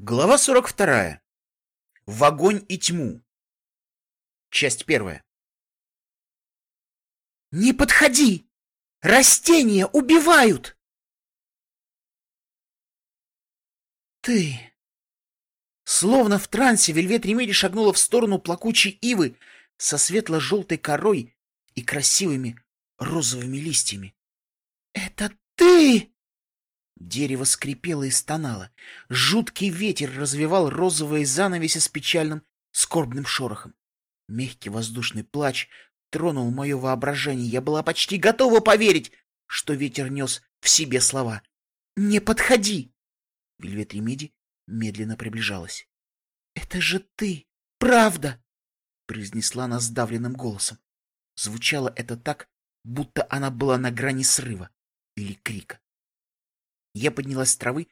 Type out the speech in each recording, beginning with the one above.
Глава 42. В огонь и тьму. Часть первая. «Не подходи! Растения убивают!» «Ты...» Словно в трансе Вельвет Ремеди шагнула в сторону плакучей ивы со светло-желтой корой и красивыми розовыми листьями. «Это ты!» Дерево скрипело и стонало. Жуткий ветер развивал розовые занавеси с печальным, скорбным шорохом. Мягкий воздушный плач тронул мое воображение. Я была почти готова поверить, что ветер нес в себе слова. «Не подходи!» Вельвет Ремиди медленно приближалась. «Это же ты! Правда!» произнесла она сдавленным голосом. Звучало это так, будто она была на грани срыва или крика. Я поднялась с травы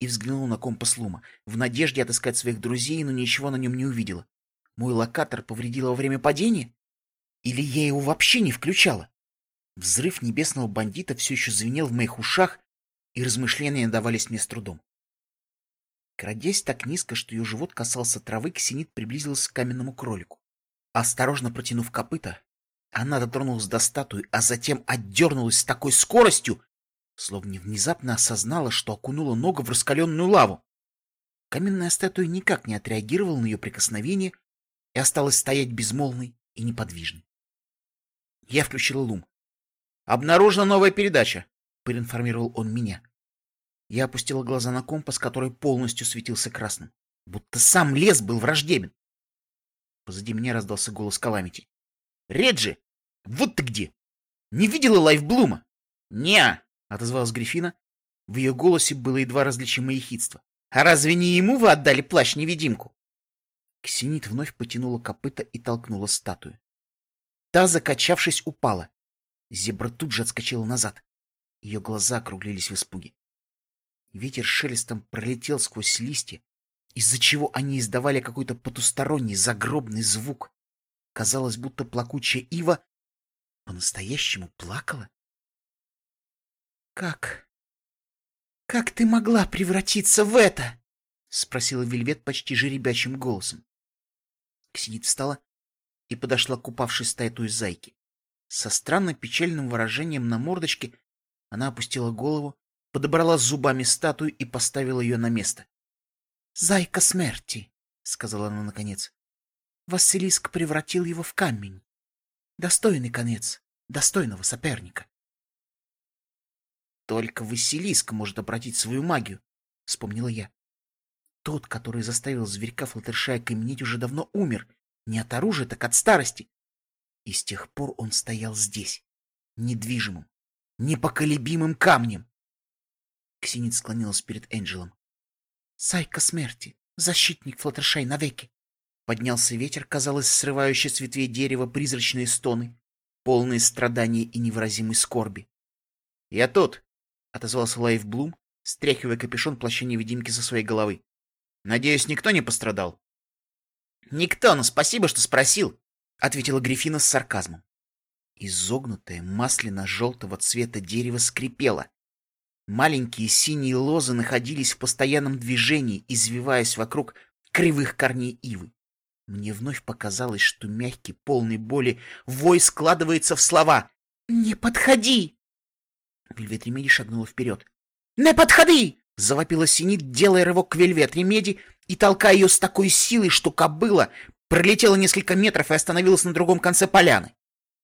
и взглянула на компас Лума, в надежде отыскать своих друзей, но ничего на нем не увидела. Мой локатор повредила во время падения? Или я его вообще не включала? Взрыв небесного бандита все еще звенел в моих ушах, и размышления давались мне с трудом. Крадясь так низко, что ее живот касался травы, Ксенит приблизилась к каменному кролику. Осторожно протянув копыта, она дотронулась до статуи, а затем отдернулась с такой скоростью, словно внезапно осознала, что окунула ногу в раскаленную лаву. Каменная статуя никак не отреагировала на ее прикосновение и осталась стоять безмолвной и неподвижной. Я включил лум. «Обнаружена новая передача», — проинформировал он меня. Я опустила глаза на компас, который полностью светился красным, будто сам лес был враждебен. Позади меня раздался голос Каламити. «Реджи, вот ты где! Не видела Лайфблума?» «Не-а!» — отозвалась Грифина. В ее голосе было едва различимое ехидство. «А разве не ему вы отдали плащ-невидимку?» Ксенит вновь потянула копыта и толкнула статую. Та, закачавшись, упала. Зебра тут же отскочила назад. Ее глаза округлились в испуге. Ветер шелестом пролетел сквозь листья, из-за чего они издавали какой-то потусторонний загробный звук. Казалось, будто плакучая ива по-настоящему плакала. «Как? Как ты могла превратиться в это?» — спросила Вельвет почти жеребячим голосом. Ксенит встала и подошла к упавшей статуе зайки. Со странно печальным выражением на мордочке она опустила голову, подобрала зубами статую и поставила ее на место. «Зайка смерти», — сказала она наконец. Василиск превратил его в камень. Достойный конец достойного соперника. Только Василиск может обратить свою магию, — вспомнила я. Тот, который заставил зверька Флаттершая каменеть, уже давно умер. Не от оружия, так от старости. И с тех пор он стоял здесь, недвижимым, непоколебимым камнем. Ксенит склонилась перед Энджелом. «Зайка смерти, защитник Флаттершай навеки!» Поднялся ветер, казалось, срывающий с ветвей дерева призрачные стоны, полные страдания и невыразимой скорби. «Я тут!» Отозвался Лайф Блум, стряхивая капюшон плаща-невидимки со своей головы. «Надеюсь, никто не пострадал?» «Никто, но спасибо, что спросил», — ответила Грифина с сарказмом. Изогнутое масляно-желтого цвета дерево скрипело. Маленькие синие лозы находились в постоянном движении, извиваясь вокруг кривых корней ивы. Мне вновь показалось, что мягкий, полный боли вой складывается в слова «Не подходи!» Вельвет Ремеди шагнула вперед. «Не подходи!» — завопила Ксенит, делая рывок к Вельвет Ремеди и толкая ее с такой силой, что кобыла пролетела несколько метров и остановилась на другом конце поляны.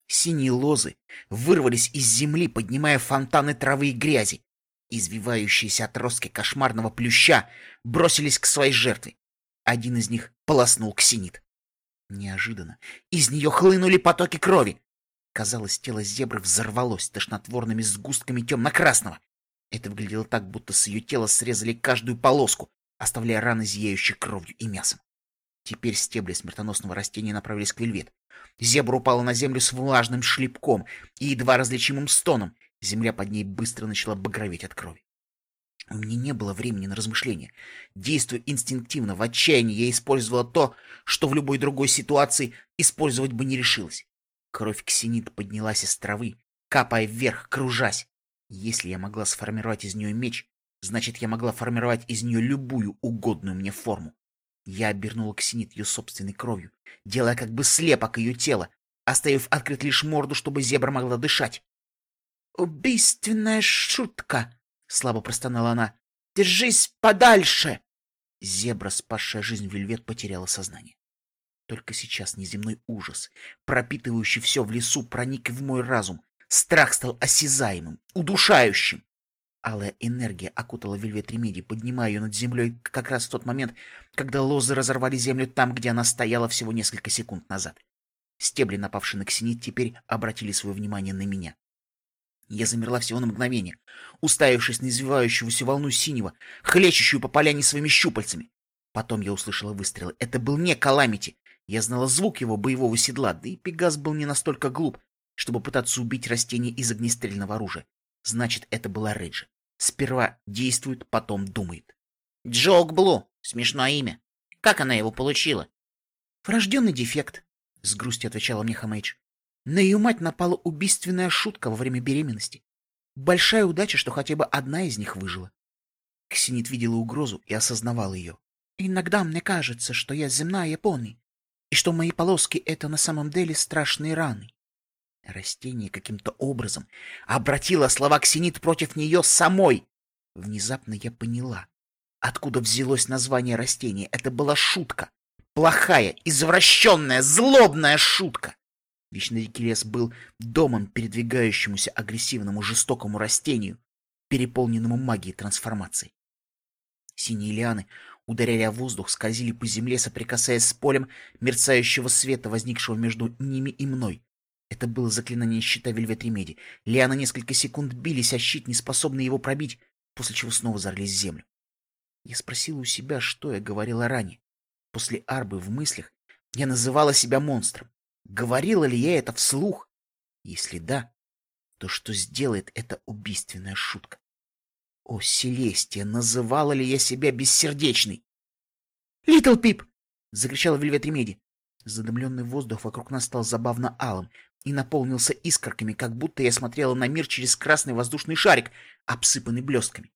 Синие лозы вырвались из земли, поднимая фонтаны травы и грязи. Извивающиеся отростки кошмарного плюща бросились к своей жертве. Один из них полоснул к Синит. Неожиданно из нее хлынули потоки крови. Казалось, тело зебры взорвалось тошнотворными сгустками темно-красного. Это выглядело так, будто с ее тела срезали каждую полоску, оставляя раны, зияющие кровью и мясом. Теперь стебли смертоносного растения направились к вельвет. Зебра упала на землю с влажным шлепком и едва различимым стоном. Земля под ней быстро начала багроветь от крови. У меня не было времени на размышления. Действуя инстинктивно, в отчаянии, я использовала то, что в любой другой ситуации использовать бы не решилась. Кровь ксенит поднялась из травы, капая вверх, кружась. Если я могла сформировать из нее меч, Значит, я могла формировать из нее любую угодную мне форму. Я обернула ксенит ее собственной кровью, делая как бы слепок ее тела, оставив открыть лишь морду, чтобы зебра могла дышать. «Убийственная шутка!» — слабо простонала она. «Держись подальше!» Зебра, спасшая жизнь Вельвет, потеряла сознание. Только сейчас неземной ужас, пропитывающий все в лесу, проник в мой разум. Страх стал осязаемым, удушающим. Алая энергия окутала Вельвет Ремеди, поднимая ее над землей как раз в тот момент, когда лозы разорвали землю там, где она стояла всего несколько секунд назад. Стебли, напавшие на Ксенит, теперь обратили свое внимание на меня. Я замерла всего на мгновение, уставившись на извивающуюся волну синего, хлещущую по поляне своими щупальцами. Потом я услышала выстрелы. Это был не Каламити. Я знала звук его боевого седла, да и Пегас был не настолько глуп, чтобы пытаться убить растение из огнестрельного оружия. Значит, это была Реджи. Сперва действует, потом думает. Джок Блу. Смешное имя. Как она его получила? Врожденный дефект, — с грустью отвечала мне Хамейдж. На ее мать напала убийственная шутка во время беременности. Большая удача, что хотя бы одна из них выжила. Ксенит видела угрозу и осознавала ее. «Иногда мне кажется, что я земная Япония, и что мои полоски — это на самом деле страшные раны». Растение каким-то образом обратило слова Ксенит против нее самой. Внезапно я поняла, откуда взялось название растения. Это была шутка. Плохая, извращенная, злобная шутка. Вечный лес был домом передвигающемуся агрессивному жестокому растению, переполненному магией трансформации. Синие лианы ударяли о воздух, скользили по земле, соприкасаясь с полем мерцающего света, возникшего между ними и мной. Это было заклинание щита Вельвет Ремеди. Лианы несколько секунд бились, а щит, не способный его пробить, после чего снова зарылись в землю. Я спросила у себя, что я говорила ранее. После арбы в мыслях я называла себя монстром. Говорила ли я это вслух? Если да, то что сделает эта убийственная шутка? О, Селестия, называла ли я себя бессердечной? «Литл Пип!» — закричала Вельвет Ремеди. Задымленный воздух вокруг нас стал забавно алым и наполнился искорками, как будто я смотрела на мир через красный воздушный шарик, обсыпанный блестками.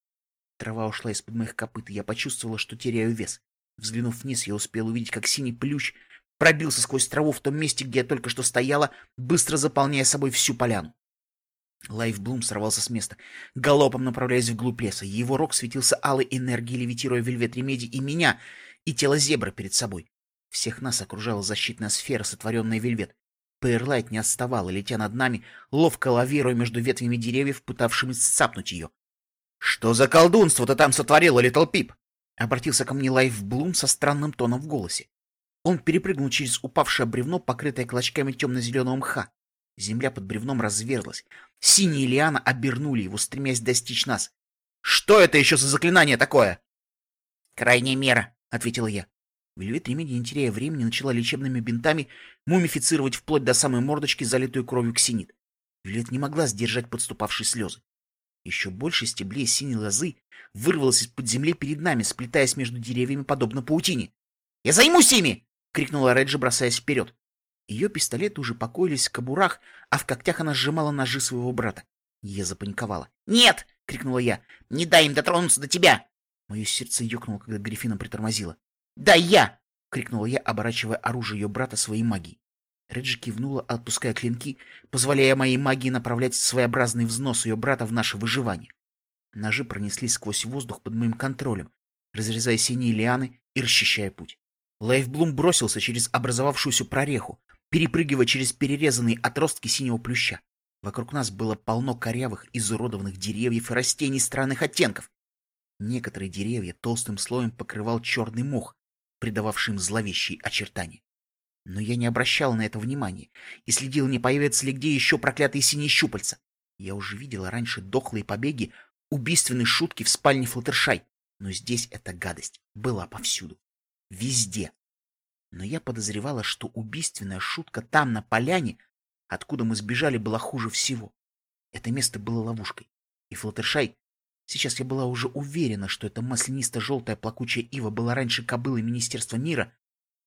Трава ушла из-под моих копыт, и я почувствовала, что теряю вес. Взглянув вниз, я успел увидеть, как синий плющ пробился сквозь траву в том месте, где я только что стояла, быстро заполняя собой всю поляну. Лайфблум сорвался с места, галопом направляясь вглубь леса. Его рог светился алой энергией, левитируя Вельвет Ремеди и меня, и тело зебры перед собой. Всех нас окружала защитная сфера, сотворенная Вельвет. Пейрлайт не отставала, летя над нами, ловко лавируя между ветвями деревьев, пытавшимися сцапнуть ее. — Что за колдунство ты там сотворила, Литл Пип? — обратился ко мне Лайфблум со странным тоном в голосе. Он перепрыгнул через упавшее бревно, покрытое клочками темно-зеленого мха. Земля под бревном разверзлась. Синие лианы обернули его, стремясь достичь нас. «Что это еще за заклинание такое?» «Крайняя мера», — ответил я. Вельвет Ремеди, не теряя времени, начала лечебными бинтами мумифицировать вплоть до самой мордочки, залитую кровью ксенит. Вельвет не могла сдержать подступавшие слезы. Еще больше стеблей синей лозы вырвалось из-под земли перед нами, сплетаясь между деревьями, подобно паутине. «Я займусь ими!» — крикнула Реджи, бросаясь вперед. Ее пистолеты уже покоились в кобурах, а в когтях она сжимала ножи своего брата. Я запаниковала. «Нет!» — крикнула я. «Не дай им дотронуться до тебя!» Мое сердце ёкнуло, когда Гриффина притормозила. «Да я!» — крикнула я, оборачивая оружие ее брата своей магией. Реджи кивнула, отпуская клинки, позволяя моей магии направлять своеобразный взнос ее брата в наше выживание. Ножи пронеслись сквозь воздух под моим контролем, разрезая синие лианы и расчищая путь. Лайфблум бросился через образовавшуюся прореху, перепрыгивая через перерезанные отростки синего плюща. Вокруг нас было полно корявых, изуродованных деревьев и растений странных оттенков. Некоторые деревья толстым слоем покрывал черный мох, придававший им зловещие очертания. Но я не обращал на это внимания и следил, не появятся ли где еще проклятые синие щупальца. Я уже видела раньше дохлые побеги убийственной шутки в спальне Флаттершай, но здесь эта гадость была повсюду. Везде. Но я подозревала, что убийственная шутка там, на поляне, откуда мы сбежали, была хуже всего. Это место было ловушкой. И Флаттершай... Сейчас я была уже уверена, что эта маслянисто-желтая плакучая ива была раньше кобылой Министерства мира,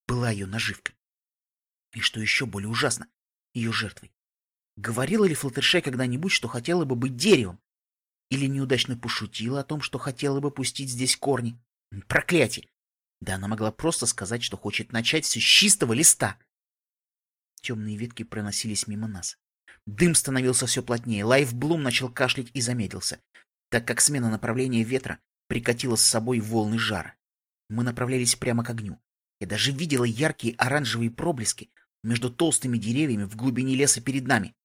была ее наживкой. И что еще более ужасно, ее жертвой. Говорила ли Флаттершай когда-нибудь, что хотела бы быть деревом? Или неудачно пошутила о том, что хотела бы пустить здесь корни? Проклятие! Да она могла просто сказать, что хочет начать все с чистого листа. Темные ветки проносились мимо нас. Дым становился все плотнее. Лайф Блум начал кашлять и замедлился, так как смена направления ветра прикатила с собой волны жара. Мы направлялись прямо к огню. Я даже видела яркие оранжевые проблески между толстыми деревьями в глубине леса перед нами.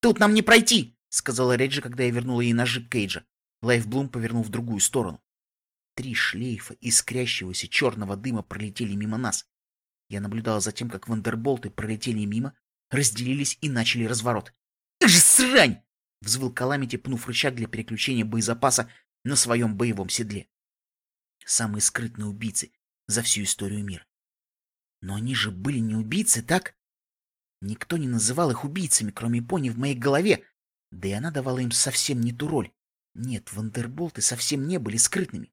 «Тут нам не пройти!» — сказала Реджи, когда я вернула ей ножи Кейджа. Лайфблум повернул в другую сторону. Три шлейфа искрящегося черного дыма пролетели мимо нас. Я наблюдала за тем, как вандерболты пролетели мимо, разделились и начали разворот. «Эх же срань!» — взвыл Каламити, пнув рычаг для переключения боезапаса на своем боевом седле. Самые скрытные убийцы за всю историю мира. Но они же были не убийцы, так? Никто не называл их убийцами, кроме пони в моей голове, да и она давала им совсем не ту роль. Нет, вандерболты совсем не были скрытными.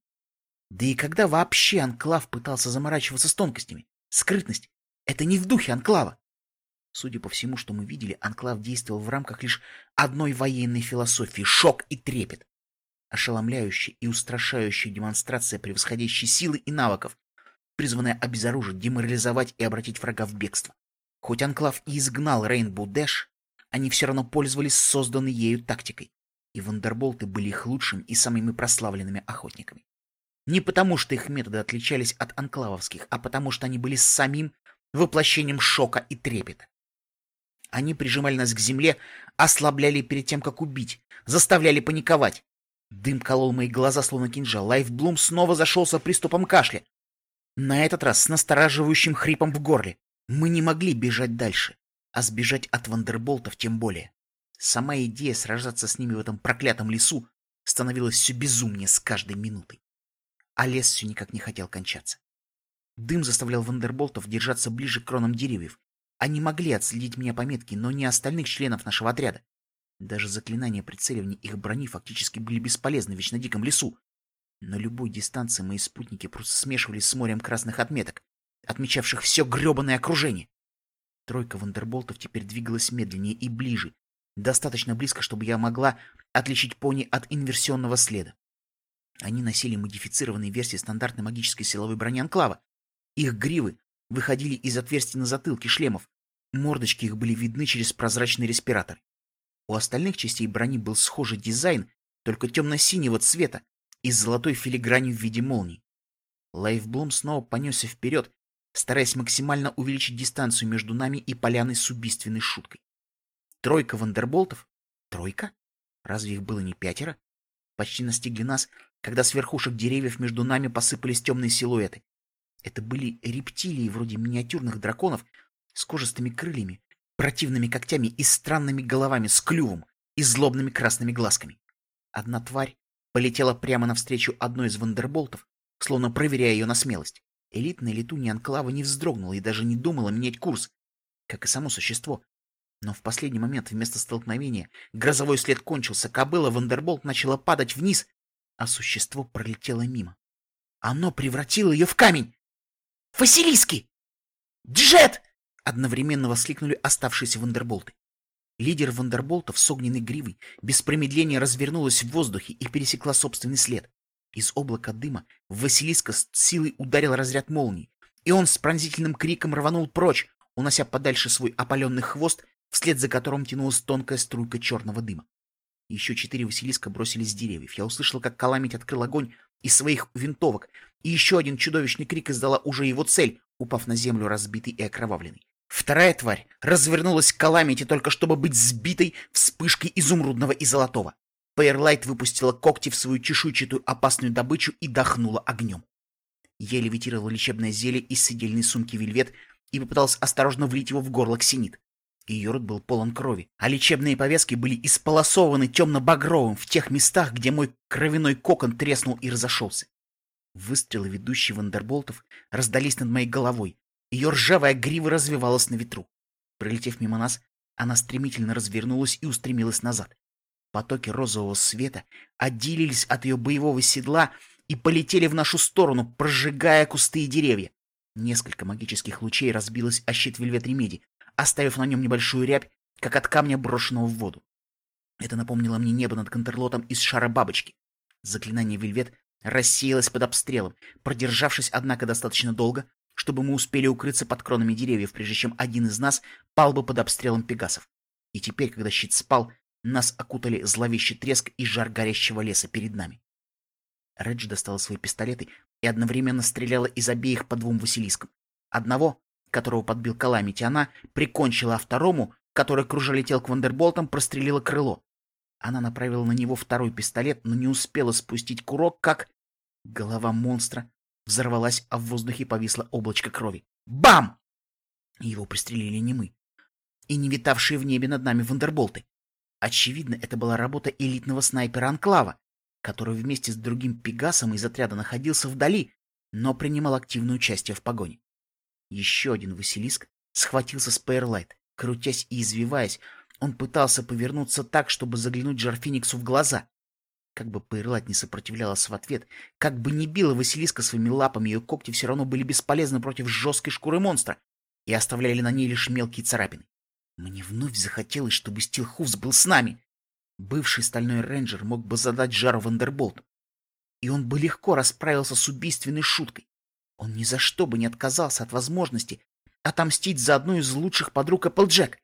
Да и когда вообще Анклав пытался заморачиваться с тонкостями? Скрытность — это не в духе Анклава. Судя по всему, что мы видели, Анклав действовал в рамках лишь одной военной философии — шок и трепет. Ошеломляющая и устрашающая демонстрация превосходящей силы и навыков, призванная обезоружить, деморализовать и обратить врага в бегство. Хоть Анклав и изгнал Рейнбоу Дэш, они все равно пользовались созданной ею тактикой, и вандерболты были их лучшими и самыми прославленными охотниками. Не потому, что их методы отличались от анклавовских, а потому, что они были самим воплощением шока и трепета. Они прижимали нас к земле, ослабляли перед тем, как убить, заставляли паниковать. Дым колол мои глаза, словно кинжал. Лайфблум снова зашелся приступом кашля. На этот раз с настораживающим хрипом в горле. Мы не могли бежать дальше, а сбежать от вандерболтов тем более. Сама идея сражаться с ними в этом проклятом лесу становилась все безумнее с каждой минутой. А лес все никак не хотел кончаться. Дым заставлял вандерболтов держаться ближе к кронам деревьев. Они могли отследить меня по метке, но не остальных членов нашего отряда. Даже заклинания прицеливания их брони фактически были бесполезны в вечно диком лесу. На любой дистанции мои спутники просто смешивались с морем красных отметок, отмечавших все гребаное окружение. Тройка вандерболтов теперь двигалась медленнее и ближе, достаточно близко, чтобы я могла отличить пони от инверсионного следа. Они носили модифицированные версии стандартной магической силовой брони Анклава. Их гривы выходили из отверстий на затылке шлемов, мордочки их были видны через прозрачный респиратор. У остальных частей брони был схожий дизайн, только темно-синего цвета и с золотой филигранью в виде молний. Лайфблум снова понесся вперед, стараясь максимально увеличить дистанцию между нами и поляной с убийственной шуткой. Тройка вандерболтов? Тройка? Разве их было не пятеро? Почти настигли нас, когда с верхушек деревьев между нами посыпались темные силуэты. Это были рептилии вроде миниатюрных драконов с кожистыми крыльями, противными когтями и странными головами с клювом и злобными красными глазками. Одна тварь полетела прямо навстречу одной из вандерболтов, словно проверяя ее на смелость. Элитная летунья Анклава не вздрогнула и даже не думала менять курс, как и само существо. Но в последний момент вместо столкновения грозовой след кончился, кобыла Вандерболт начала падать вниз, а существо пролетело мимо. Оно превратило ее в камень! «Василиски! Джет!» — одновременно воскликнули оставшиеся Вандерболты. Лидер Вандерболтов с огненной гривой без промедления развернулась в воздухе и пересекла собственный след. Из облака дыма Василиска с силой ударил разряд молнии, и он с пронзительным криком рванул прочь, унося подальше свой опаленный хвост, вслед за которым тянулась тонкая струйка черного дыма. Еще четыре Василиска бросились с деревьев. Я услышал, как Каламить открыл огонь из своих винтовок, и еще один чудовищный крик издала уже его цель, упав на землю разбитый и окровавленный. Вторая тварь развернулась к Каламити только чтобы быть сбитой вспышкой изумрудного и золотого. Пейерлайт выпустила когти в свою чешуйчатую опасную добычу и дохнула огнем. Я левитировал лечебное зелье из сидельной сумки вельвет и попытался осторожно влить его в горло ксенит. Рот был полон крови, а лечебные повязки были исполосованы темно-багровым в тех местах, где мой кровяной кокон треснул и разошелся. Выстрелы ведущие вандерболтов раздались над моей головой. Ее ржавая грива развивалась на ветру. Пролетев мимо нас, она стремительно развернулась и устремилась назад. Потоки розового света отделились от ее боевого седла и полетели в нашу сторону, прожигая кусты и деревья. Несколько магических лучей разбилось о щит Вельвет Ремеди, оставив на нем небольшую рябь, как от камня, брошенного в воду. Это напомнило мне небо над Контерлотом из шара бабочки. Заклинание Вельвет рассеялось под обстрелом, продержавшись, однако, достаточно долго, чтобы мы успели укрыться под кронами деревьев, прежде чем один из нас пал бы под обстрелом пегасов. И теперь, когда щит спал, нас окутали зловещий треск и жар горящего леса перед нами. Редж достала свои пистолеты и одновременно стреляла из обеих по двум Василискам. Одного, которого подбил Каламити, она прикончила, а второму, который кружа летел к Вандерболтам, прострелила крыло. Она направила на него второй пистолет, но не успела спустить курок, как... Голова монстра взорвалась, а в воздухе повисло облачко крови. Бам! Его пристрелили не мы. И не витавшие в небе над нами вандерболты. Очевидно, это была работа элитного снайпера Анклава, который вместе с другим Пегасом из отряда находился вдали, но принимал активное участие в погоне. Еще один Василиск схватился с Пейрлайт. Крутясь и извиваясь, он пытался повернуться так, чтобы заглянуть Джарфиниксу в глаза. Как бы Пейрлайт не сопротивлялась в ответ, как бы не била Василиска своими лапами, ее когти все равно были бесполезны против жесткой шкуры монстра и оставляли на ней лишь мелкие царапины. Мне вновь захотелось, чтобы Стилхуфс был с нами. Бывший стальной рейнджер мог бы задать жару Вандерболту. И он бы легко расправился с убийственной шуткой. Он ни за что бы не отказался от возможности отомстить за одну из лучших подруг Эпплджек.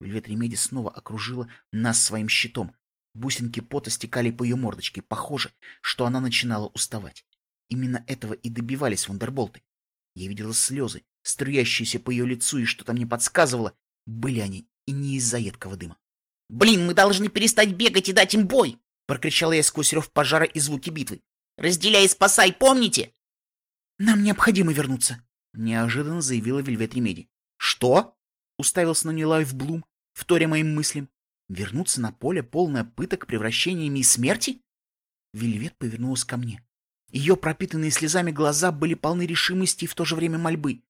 Вельвет Ремеди снова окружила нас своим щитом. Бусинки пота стекали по ее мордочке. Похоже, что она начинала уставать. Именно этого и добивались вандерболты. Я видела слезы, струящиеся по ее лицу, и что-то мне подсказывало, были они и не из-за едкого дыма. «Блин, мы должны перестать бегать и дать им бой!» — прокричала я сквозь рев пожара и звуки битвы. «Разделяй и спасай, помните?» «Нам необходимо вернуться», — неожиданно заявила Вельвет Ремеди. «Что?» — уставился на нее Лайф Блум, вторя моим мыслям. «Вернуться на поле, полное пыток, превращениями и смерти?» Вельвет повернулась ко мне. Ее пропитанные слезами глаза были полны решимости и в то же время мольбы.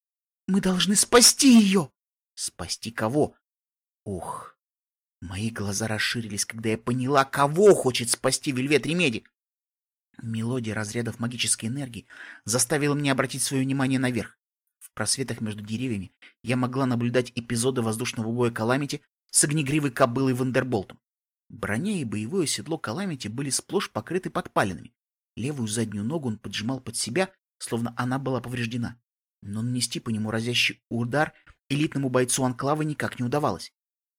«Мы должны спасти ее!» Спасти кого? Ух, мои глаза расширились, когда я поняла, кого хочет спасти Вельвет Ремеди. Мелодия разрядов магической энергии заставила меня обратить свое внимание наверх. В просветах между деревьями я могла наблюдать эпизоды воздушного боя Каламити с огнегривой кобылой Вандерболтом. Броня и боевое седло Каламити были сплошь покрыты подпалинами. Левую заднюю ногу он поджимал под себя, словно она была повреждена. Но нанести по нему разящий удар элитному бойцу Анклава никак не удавалось.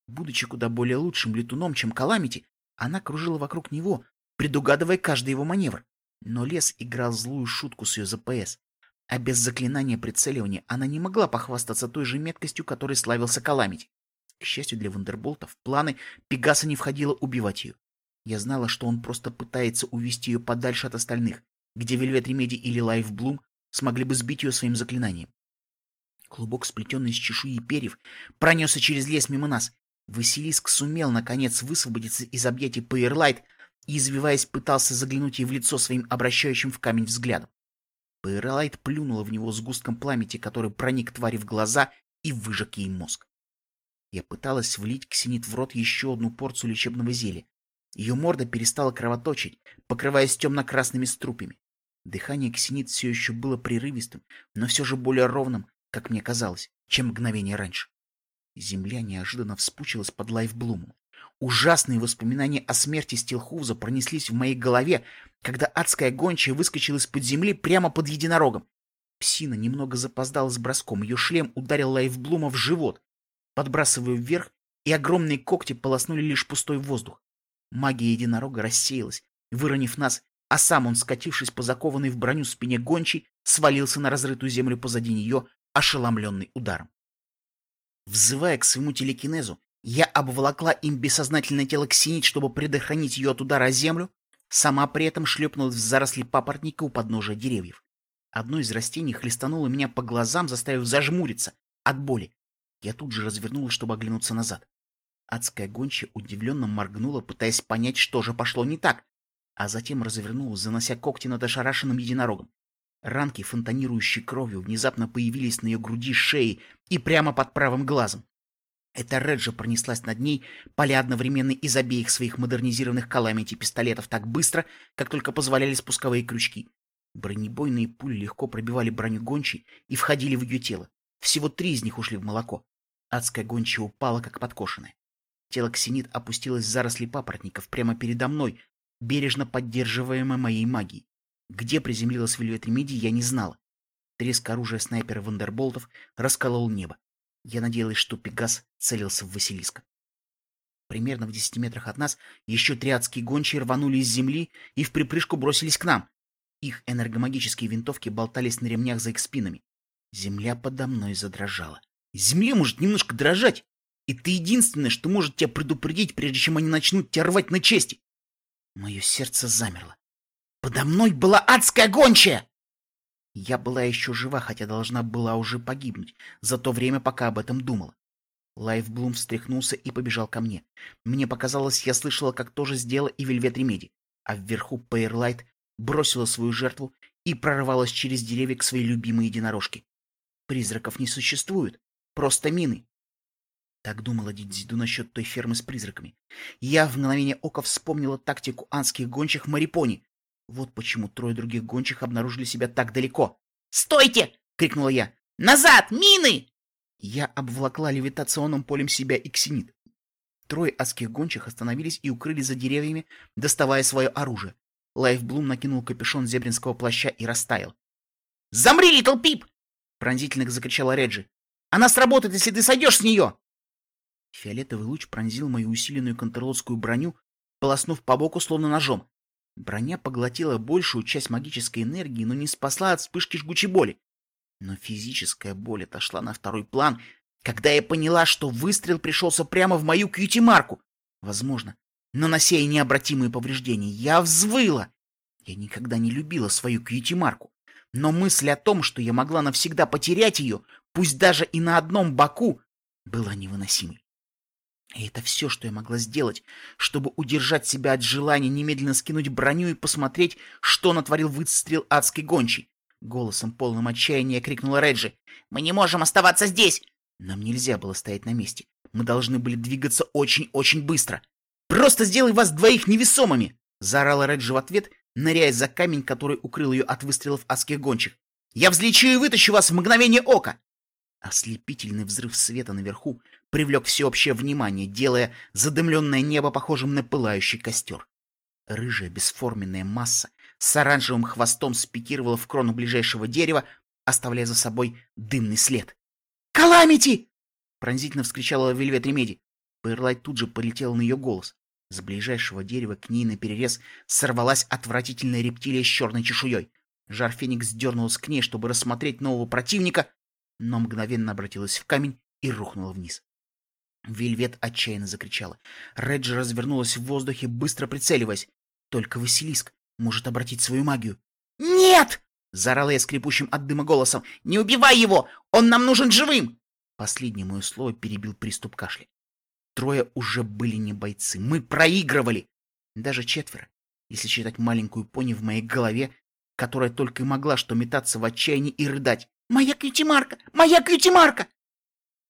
Будучи куда более лучшим летуном, чем Каламити, она кружила вокруг него, предугадывая каждый его маневр. Но лес играл злую шутку с ее ЗПС. А без заклинания прицеливания она не могла похвастаться той же меткостью, которой славился Каламити. К счастью для Вандерболта, в планы Пегаса не входило убивать ее. Я знала, что он просто пытается увести ее подальше от остальных, где Вельвет Ремеди или Лайф Блум смогли бы сбить ее своим заклинанием. Клубок, сплетенный из чешуи и перьев, пронесся через лес мимо нас. Василиск сумел, наконец, высвободиться из объятий Пейерлайт и, извиваясь, пытался заглянуть ей в лицо своим обращающим в камень взглядом. Пейерлайт плюнула в него сгустком пламени, который проник твари в глаза и выжег ей мозг. Я пыталась влить ксенит в рот еще одну порцию лечебного зелья. Ее морда перестала кровоточить, покрываясь темно-красными струпями. Дыхание ксенит все еще было прерывистым, но все же более ровным, как мне казалось, чем мгновение раньше. Земля неожиданно вспучилась под лайфблумом. Ужасные воспоминания о смерти Стилхуза пронеслись в моей голове, когда адская гончая выскочила из-под земли прямо под единорогом. Псина немного запоздала с броском, ее шлем ударил Лайфблума в живот, подбрасывая вверх, и огромные когти полоснули лишь пустой воздух. Магия единорога рассеялась, выронив нас, а сам он, скатившись по закованной в броню спине гончей, свалился на разрытую землю позади нее, ошеломленный ударом. Взывая к своему телекинезу, я обволокла им бессознательное тело Ксенит, чтобы предохранить ее от удара о землю, сама при этом шлепнулась в заросли папоротника у подножия деревьев. Одно из растений хлестануло меня по глазам, заставив зажмуриться от боли. Я тут же развернулась, чтобы оглянуться назад. Адская гончая удивленно моргнула, пытаясь понять, что же пошло не так, а затем развернулась, занося когти над ошарашенным единорогом. Ранки, фонтанирующие кровью, внезапно появились на ее груди, шее и прямо под правым глазом. Эта Реджа пронеслась над ней, поля одновременно из обеих своих модернизированных каламити пистолетов так быстро, как только позволяли спусковые крючки. Бронебойные пули легко пробивали броню гончей и входили в ее тело. Всего три из них ушли в молоко. Адская гончая упала, как подкошенная. Тело ксенит опустилось в заросли папоротников прямо передо мной, бережно поддерживаемое моей магией. Где приземлилась Вильвет Ремиди, я не знала. Треск оружия снайпера Вандерболтов расколол небо. Я надеялась, что Пегас целился в Василиска. Примерно в десяти метрах от нас еще три адские гончие рванули из земли и в припрыжку бросились к нам. Их энергомагические винтовки болтались на ремнях за их спинами. Земля подо мной задрожала. Земля может немножко дрожать, и ты единственное, что может тебя предупредить, прежде чем они начнут тебя рвать на части. Мое сердце замерло. Подо мной была адская гончая! Я была еще жива, хотя должна была уже погибнуть, за то время, пока об этом думала. Лайфблум встряхнулся и побежал ко мне. Мне показалось, я слышала, как тоже сделала и Вельвет Ремеди, а вверху Пайрлайт бросила свою жертву и прорвалась через деревья к своей любимой единорожке. Призраков не существует, просто мины. Так думала Дитзи Ду насчет той фермы с призраками. Я в мгновение ока вспомнила тактику анских гончих Марипони. Вот почему трое других гончих обнаружили себя так далеко. «Стойте!» — крикнула я. «Назад! Мины!» Я обволокла левитационным полем себя и Ксенит. Трое адских гончих остановились и укрылись за деревьями, доставая свое оружие. Лайфблум накинул капюшон зебринского плаща и растаял. «Замри, Литл Пип!» — пронзительно закричала Реджи. «Она сработает, если ты сойдешь с нее!» Фиолетовый луч пронзил мою усиленную кантерлотскую броню, полоснув по боку словно ножом. Броня поглотила большую часть магической энергии, но не спасла от вспышки жгучей боли. Но физическая боль отошла на второй план, когда я поняла, что выстрел пришелся прямо в мою кьюти-марку. Возможно, нанося необратимые повреждения. Я взвыла. Я никогда не любила свою кьюти-марку. Но мысль о том, что я могла навсегда потерять ее, пусть даже и на одном боку, была невыносимой. И это все, что я могла сделать, чтобы удержать себя от желания немедленно скинуть броню и посмотреть, что натворил выстрел адской гончий. Голосом полным отчаяния крикнула Реджи. «Мы не можем оставаться здесь!» Нам нельзя было стоять на месте. Мы должны были двигаться очень-очень быстро. «Просто сделай вас двоих невесомыми!» Заорала Реджи в ответ, ныряя за камень, который укрыл ее от выстрелов адских гончих. «Я взлечу и вытащу вас в мгновение ока!» Ослепительный взрыв света наверху привлек всеобщее внимание, делая задымленное небо похожим на пылающий костер. Рыжая бесформенная масса с оранжевым хвостом спикировала в крону ближайшего дерева, оставляя за собой дымный след. «Каламити!» — пронзительно вскричала Вельвет Ремеди. Пэрлайт тут же полетел на ее голос. С ближайшего дерева к ней наперерез сорвалась отвратительная рептилия с черной чешуей. Жар Феникс дернулась к ней, чтобы рассмотреть нового противника, но мгновенно обратилась в камень и рухнула вниз. Вельвет отчаянно закричала. Реджи развернулась в воздухе, быстро прицеливаясь. Только Василиск может обратить свою магию. «Нет!» — заорала я скрипучим от дыма голосом. «Не убивай его! Он нам нужен живым!» Последнее мое слово перебил приступ кашля. Трое уже были не бойцы. Мы проигрывали! Даже четверо, если считать маленькую пони в моей голове, которая только и могла что метаться в отчаянии и рыдать. «Моя кьюти-марка! Моя кьюти-марка!»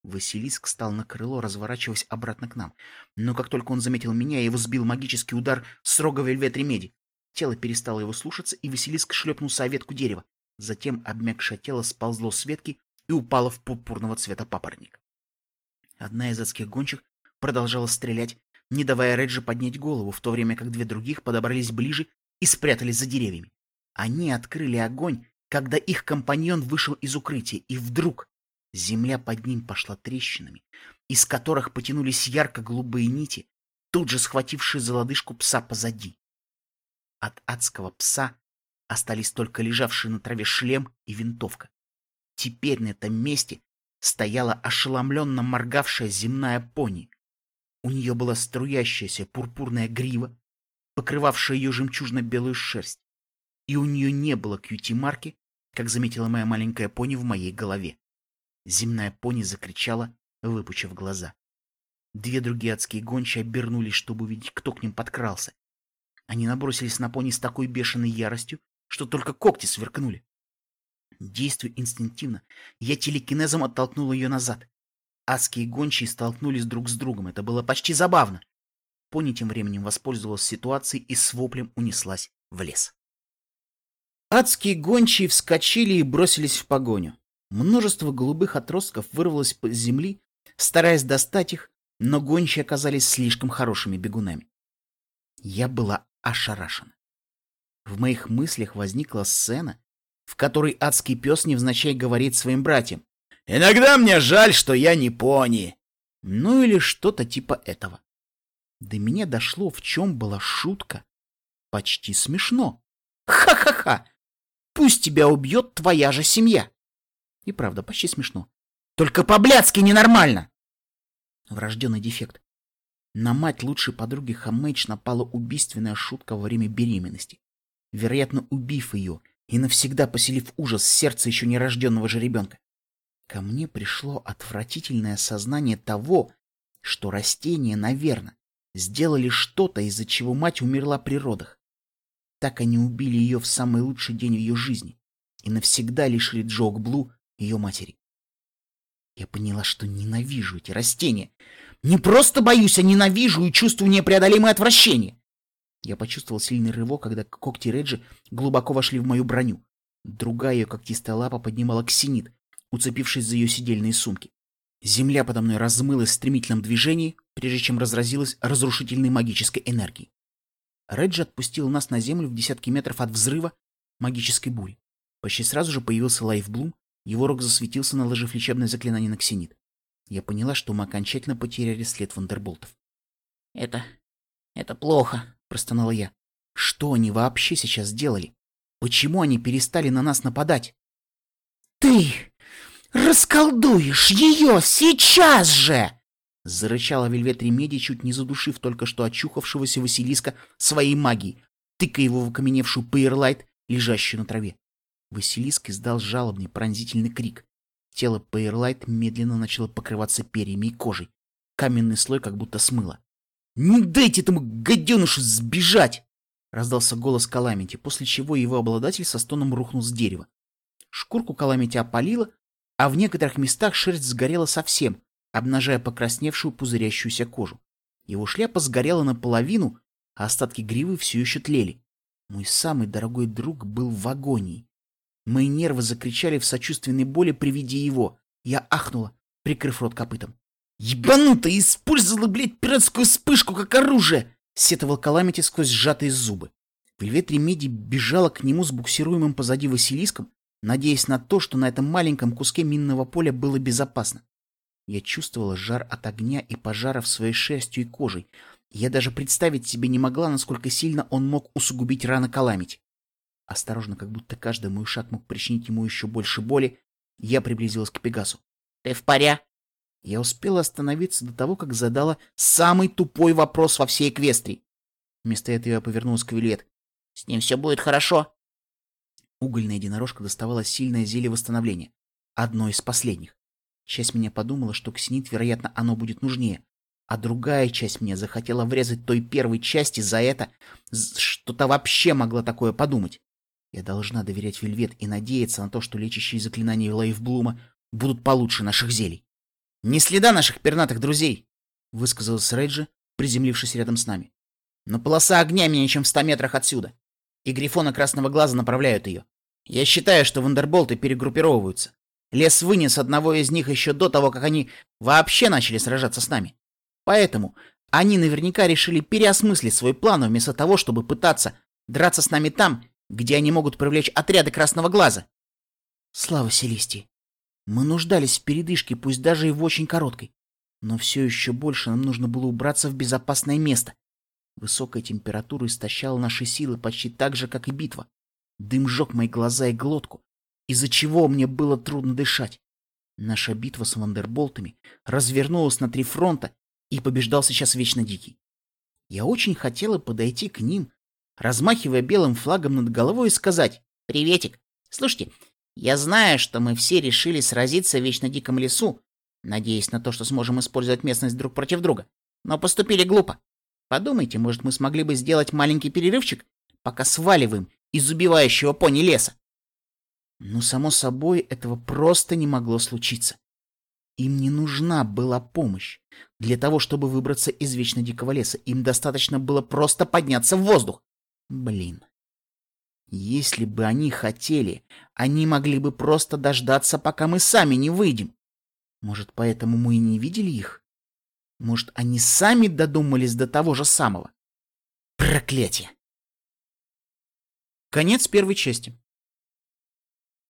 Василиск стал на крыло, разворачиваясь обратно к нам. Но как только он заметил меня, его сбил магический удар с рога вельвет ремеди. Тело перестало его слушаться, и Василиск шлепнулся о ветку дерева. Затем обмякшее тело сползло с ветки и упало в пурпурного цвета папоротник. Одна из адских гончих продолжала стрелять, не давая Реджи поднять голову, в то время как две других подобрались ближе и спрятались за деревьями. Они открыли огонь, когда их компаньон вышел из укрытия, и вдруг земля под ним пошла трещинами, из которых потянулись ярко-голубые нити, тут же схватившие за лодыжку пса позади. От адского пса остались только лежавшие на траве шлем и винтовка. Теперь на этом месте стояла ошеломленно моргавшая земная пони. У нее была струящаяся пурпурная грива, покрывавшая ее жемчужно-белую шерсть, и у нее не было кьюти-марки, как заметила моя маленькая пони в моей голове. Земная пони закричала, выпучив глаза. Две другие адские гончие обернулись, чтобы увидеть, кто к ним подкрался. Они набросились на пони с такой бешеной яростью, что только когти сверкнули. Действуя инстинктивно, я телекинезом оттолкнул ее назад. Адские гончие столкнулись друг с другом. Это было почти забавно. Пони тем временем воспользовалась ситуацией и с воплем унеслась в лес. Адские гончие вскочили и бросились в погоню. Множество голубых отростков вырвалось с земли, стараясь достать их, но гончие оказались слишком хорошими бегунами. Я была ошарашена. В моих мыслях возникла сцена, в которой адский пес невзначай говорит своим братьям «Иногда мне жаль, что я не пони». Ну или что-то типа этого. До меня дошло, в чем была шутка. Почти смешно. Ха-ха-ха! Пусть тебя убьет твоя же семья. И правда, почти смешно. Только по-блядски ненормально! Врожденный дефект. На мать лучшей подруги Хамэйдж напала убийственная шутка во время беременности. Вероятно, убив ее и навсегда поселив ужас в сердце еще нерожденного же ребенка. Ко мне пришло отвратительное сознание того, что растения, наверное, сделали что-то, из-за чего мать умерла при родах. Так они убили ее в самый лучший день ее жизни и навсегда лишили Джок Блу ее матери. Я поняла, что ненавижу эти растения. Не просто боюсь, а ненавижу и чувствую непреодолимое отвращение. Я почувствовал сильный рывок, когда когти Реджи глубоко вошли в мою броню. Другая ее когтистая лапа поднимала ксенит, уцепившись за ее сидельные сумки. Земля подо мной размылась в стремительном движении, прежде чем разразилась разрушительной магической энергией. Реджи отпустил нас на землю в десятки метров от взрыва магической бури. Почти сразу же появился Лайфблум, его рог засветился, наложив лечебное заклинание на ксенит. Я поняла, что мы окончательно потеряли след вандерболтов. «Это... это плохо», — простонала я. «Что они вообще сейчас сделали? Почему они перестали на нас нападать?» «Ты расколдуешь ее сейчас же!» Зарычала Вельвет Ремеди, чуть не задушив только что очухавшегося Василиска своей магией, тыкая его в окаменевшую Пайрлайт, лежащую на траве. Василиск издал жалобный пронзительный крик. Тело Пайрлайт медленно начало покрываться перьями и кожей. Каменный слой как будто смыло. «Не дайте этому гаденышу сбежать!» Раздался голос Каламити, после чего его обладатель со стоном рухнул с дерева. Шкурку Каламити опалило, а в некоторых местах шерсть сгорела совсем, обнажая покрасневшую пузырящуюся кожу. Его шляпа сгорела наполовину, а остатки гривы все еще тлели. Мой самый дорогой друг был в агонии. Мои нервы закричали в сочувственной боли при виде его. Я ахнула, прикрыв рот копытом. «Ебануто! Использовала, блядь, пиратскую вспышку как оружие!» — сетовал Каламити сквозь сжатые зубы. Вельвет Ремеди бежала к нему с буксируемым позади Василиском, надеясь на то, что на этом маленьком куске минного поля было безопасно. Я чувствовала жар от огня и пожара в своей шерстью и кожей. Я даже представить себе не могла, насколько сильно он мог усугубить раны Каламити. Осторожно, как будто каждый мой шаг мог причинить ему еще больше боли, я приблизилась к Пегасу. «Ты в паря?» Я успела остановиться до того, как задала самый тупой вопрос во всей Эквестрии. Вместо этого я повернулась к Вильет. «С ним все будет хорошо?» Угольная единорожка доставала сильное зелье восстановления. Одно из последних. Часть меня подумала, что ксенит, вероятно, оно будет нужнее. А другая часть меня захотела врезать той первой части за это, что-то вообще могла такое подумать. Я должна доверять Вельвет и надеяться на то, что лечащие заклинания Лайфблума будут получше наших зелий. «Не следа наших пернатых друзей!» — высказался Реджи, приземлившись рядом с нами. «Но полоса огня менее чем в ста метрах отсюда, и грифоны Красного Глаза направляют ее. Я считаю, что вандерболты перегруппировываются. Лес вынес одного из них еще до того, как они вообще начали сражаться с нами. Поэтому они наверняка решили переосмыслить свой план вместо того, чтобы пытаться драться с нами там, где они могут привлечь отряды Красного Глаза. Слава Селестии. Мы нуждались в передышке, пусть даже и в очень короткой. Но все еще больше нам нужно было убраться в безопасное место. Высокая температура истощала наши силы почти так же, как и битва. Дым жег мои глаза и глотку, из-за чего мне было трудно дышать. Наша битва с вандерболтами развернулась на три фронта, и побеждал сейчас Вечно Дикий. Я очень хотела подойти к ним размахивая белым флагом над головой и сказать «Приветик, слушайте, я знаю, что мы все решили сразиться в вечно диком лесу, надеясь на то, что сможем использовать местность друг против друга, но поступили глупо. Подумайте, может, мы смогли бы сделать маленький перерывчик, пока сваливаем из убивающего пони леса?» Ну, само собой, этого просто не могло случиться. Им не нужна была помощь. Для того, чтобы выбраться из вечно дикого леса, им достаточно было просто подняться в воздух. Блин. Если бы они хотели, они могли бы просто дождаться, пока мы сами не выйдем. Может, поэтому мы и не видели их? Может, они сами додумались до того же самого? Проклятие! Конец первой части.